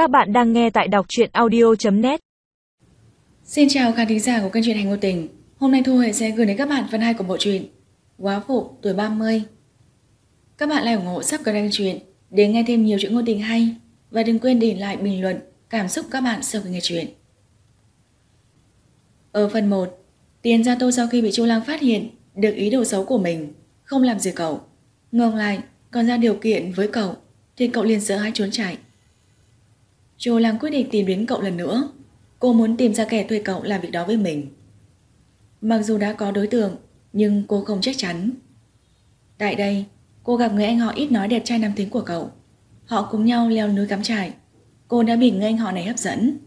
Các bạn đang nghe tại đọc truyện audio.net Xin chào khán thính giả của kênh truyện Hành Ngôn Tình. Hôm nay Thu Huệ sẽ gửi đến các bạn phần 2 của bộ truyện Quá phụ, tuổi 30 Các bạn lại ủng hộ subscribe kênh truyện để nghe thêm nhiều chuyện ngôn tình hay. Và đừng quên để lại bình luận, cảm xúc các bạn sau khi nghe chuyện. Ở phần 1 Tiền Gia Tô sau khi bị Chu Lang phát hiện, được ý đồ xấu của mình, không làm gì cậu. Ngược lại, còn ra điều kiện với cậu, thì cậu liền sợ hãi trốn chạy. Chu Lang quyết định tìm đến cậu lần nữa. Cô muốn tìm ra kẻ thuê cậu làm việc đó với mình. Mặc dù đã có đối tượng, Nhưng cô không chắc chắn. Tại đây, Cô gặp người anh họ ít nói đẹp trai nam tính của cậu. Họ cùng nhau leo núi cắm trại. Cô đã bị người anh họ này hấp dẫn.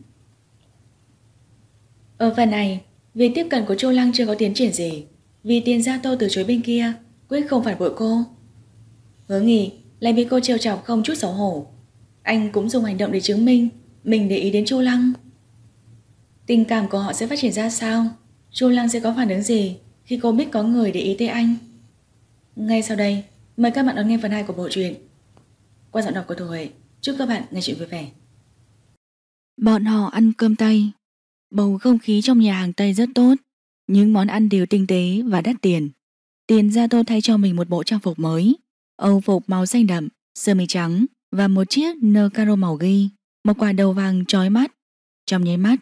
Ở phần này, Việc tiếp cận của Châu Lăng chưa có tiến triển gì, Vì tiền gia tô từ chối bên kia, Quyết không phản bội cô. Hứa nghỉ lại bị cô trêu chọc không chút xấu hổ. Anh cũng dùng hành động để chứng minh. Mình để ý đến Chu Lăng. Tình cảm của họ sẽ phát triển ra sao? Chu Lăng sẽ có phản ứng gì Khi cô biết có người để ý tới anh? Ngay sau đây, Mời các bạn đón nghe phần 2 của bộ truyện. Qua giọng đọc của Thu Huệ, Chúc các bạn nghe chuyện vui vẻ. Bọn họ ăn cơm Tây Bầu không khí trong nhà hàng Tây rất tốt. Những món ăn đều tinh tế và đắt tiền. Tiền ra tô thay cho mình một bộ trang phục mới. Âu phục màu xanh đậm, Sơ mi trắng và một chiếc nơ caro màu ghi, Một quả đầu vàng trói mắt. Trong nháy mắt,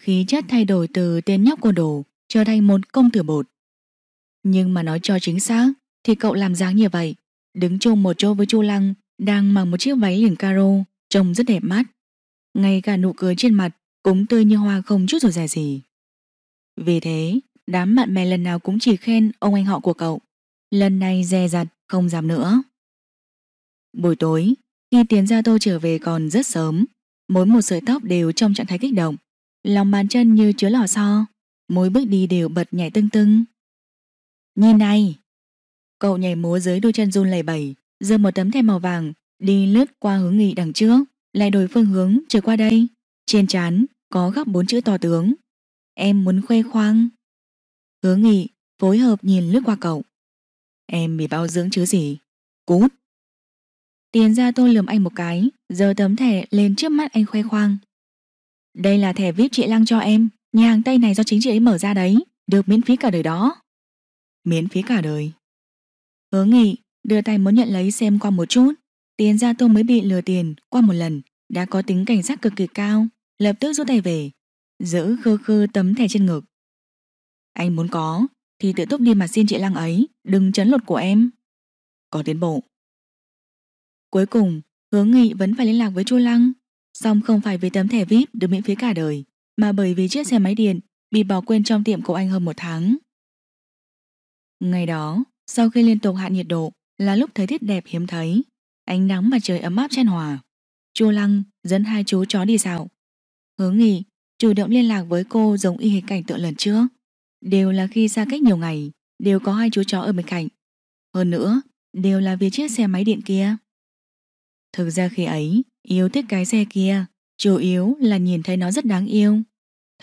Khí chất thay đổi từ tên nhóc cô đồ Trở thành một công tử bột. Nhưng mà nói cho chính xác, Thì cậu làm dáng như vậy, Đứng chung một chỗ với Chu Lăng, Đang mặc một chiếc váy liền caro, Trông rất đẹp mắt. Ngay cả nụ cười trên mặt Cũng tươi như hoa không chút rồi rẻ gì. Vì thế, Đám bạn bè lần nào cũng chỉ khen ông anh họ của cậu, Lần này dè dặt không dám nữa. Buổi tối khi Tiến Gia Tô trở về còn rất sớm. Mỗi một sợi tóc đều trong trạng thái kích động. Lòng bàn chân như chứa lò xo. Mỗi bước đi đều bật nhảy tưng tưng. Nhìn này! Cậu nhảy múa dưới đôi chân run lẩy bẩy, giơ một tấm thẻ màu vàng, Đi lướt qua hướng nghị đằng trước, Lại đổi phương hướng trở qua đây. Trên trán có góc bốn chữ to tướng. Em muốn khoe khoang. Hướng nghị phối hợp nhìn lướt qua cậu. Em bị bao dưỡng chứ gì? Cút! Tiền ra tôi lườm anh một cái Giờ tấm thẻ lên trước mắt anh khoe khoang. Đây là thẻ VIP chị Lăng cho em Nhà hàng Tây này do chính chị ấy mở ra đấy Được miễn phí cả đời đó. Miễn phí cả đời. Hứa nghị đưa tay muốn nhận lấy xem qua một chút. Tiền ra tôi mới bị lừa tiền Qua một lần Đã có tính cảnh giác cực kỳ cao Lập tức rút tay về Giữ khư khư tấm thẻ trên ngực. Anh muốn có Thì tự túc đi mà xin chị Lăng ấy Đừng chấn lột của em. Có tiến bộ Cuối cùng Hướng nghị vẫn phải liên lạc với Chu Lăng. Xong không phải vì tấm thẻ VIP được miễn phí cả đời, Mà bởi vì chiếc xe máy điện Bị bỏ quên trong tiệm của anh hơn một tháng. Ngày đó, Sau khi liên tục hạ nhiệt độ, Là lúc thời tiết đẹp hiếm thấy, Ánh nắng mặt trời ấm áp chen hòa. Chu Lăng dẫn hai chú chó đi dạo. Hướng nghị chủ động liên lạc với cô giống y hệt cảnh tượng lần trước. Đều là khi xa cách nhiều ngày, Đều có hai chú chó ở bên cạnh. Hơn nữa, Đều là vì chiếc xe máy điện kia. Thực ra khi ấy, Yêu thích cái xe kia, Chủ yếu là nhìn thấy nó rất đáng yêu.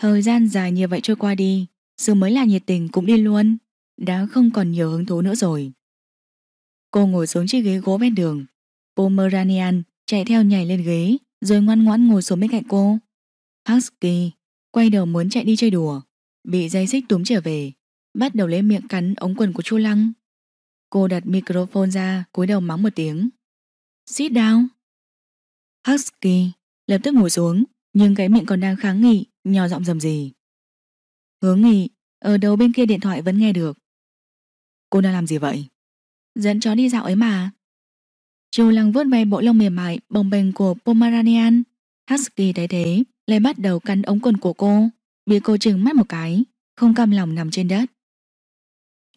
Thời gian dài như vậy trôi qua đi, Sự mới là nhiệt tình cũng đi luôn, Đã không còn nhiều hứng thú nữa rồi. Cô ngồi xuống chiếc ghế gỗ bên đường. Pomeranian chạy theo nhảy lên ghế, Rồi ngoan ngoãn ngồi xuống bên cạnh cô. Husky quay đầu muốn chạy đi chơi đùa, Bị dây xích túm trở về, Bắt đầu lấy miệng cắn ống quần của Chu Lăng. Cô đặt microphone ra, cúi đầu mắng một tiếng. Sit down. Husky lập tức ngồi xuống, Nhưng cái miệng còn đang kháng nghị Nhỏ giọng dầm gì Hướng nghị Ở đầu bên kia điện thoại vẫn nghe được. Cô đang làm gì vậy? Dẫn chó đi dạo ấy mà. Chu Lăng vớt ve bộ lông mềm mại, Bồng bềnh của Pomeranian. Husky thấy thế, Lại bắt đầu cắn ống quần của cô, Bị cô trừng mắt một cái, Không cam lòng nằm trên đất.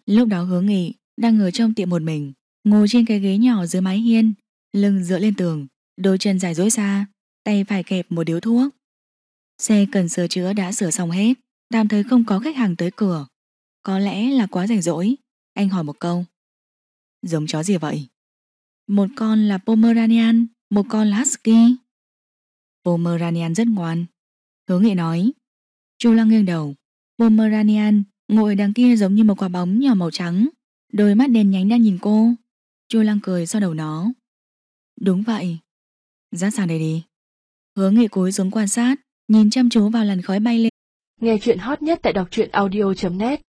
Lúc đó hướng nghị Đang ở trong tiệm một mình, Ngồi trên cái ghế nhỏ dưới mái hiên. Lưng dựa lên tường, Đôi chân dài dối xa, Tay phải kẹp một điếu thuốc. Xe cần sửa chữa đã sửa xong hết, Tạm thời không có khách hàng tới cửa. Có lẽ là quá rảnh rỗi, Anh hỏi một câu. Giống chó gì vậy? Một con là Pomeranian, Một con là Husky. Pomeranian rất ngoan. Hứa nghị nói. Chu Lăng nghiêng đầu. Pomeranian, ngồi đằng kia giống như một quả bóng nhỏ màu trắng, Đôi mắt đen nhánh đang nhìn cô. Chu Lăng cười sau đầu nó. Đúng vậy. Dắt sang đây đi. Hứa nghị cúi xuống quan sát, nhìn chăm chú vào làn khói bay lên. Nghe chuyện hot nhất tại đọc truyện audio.net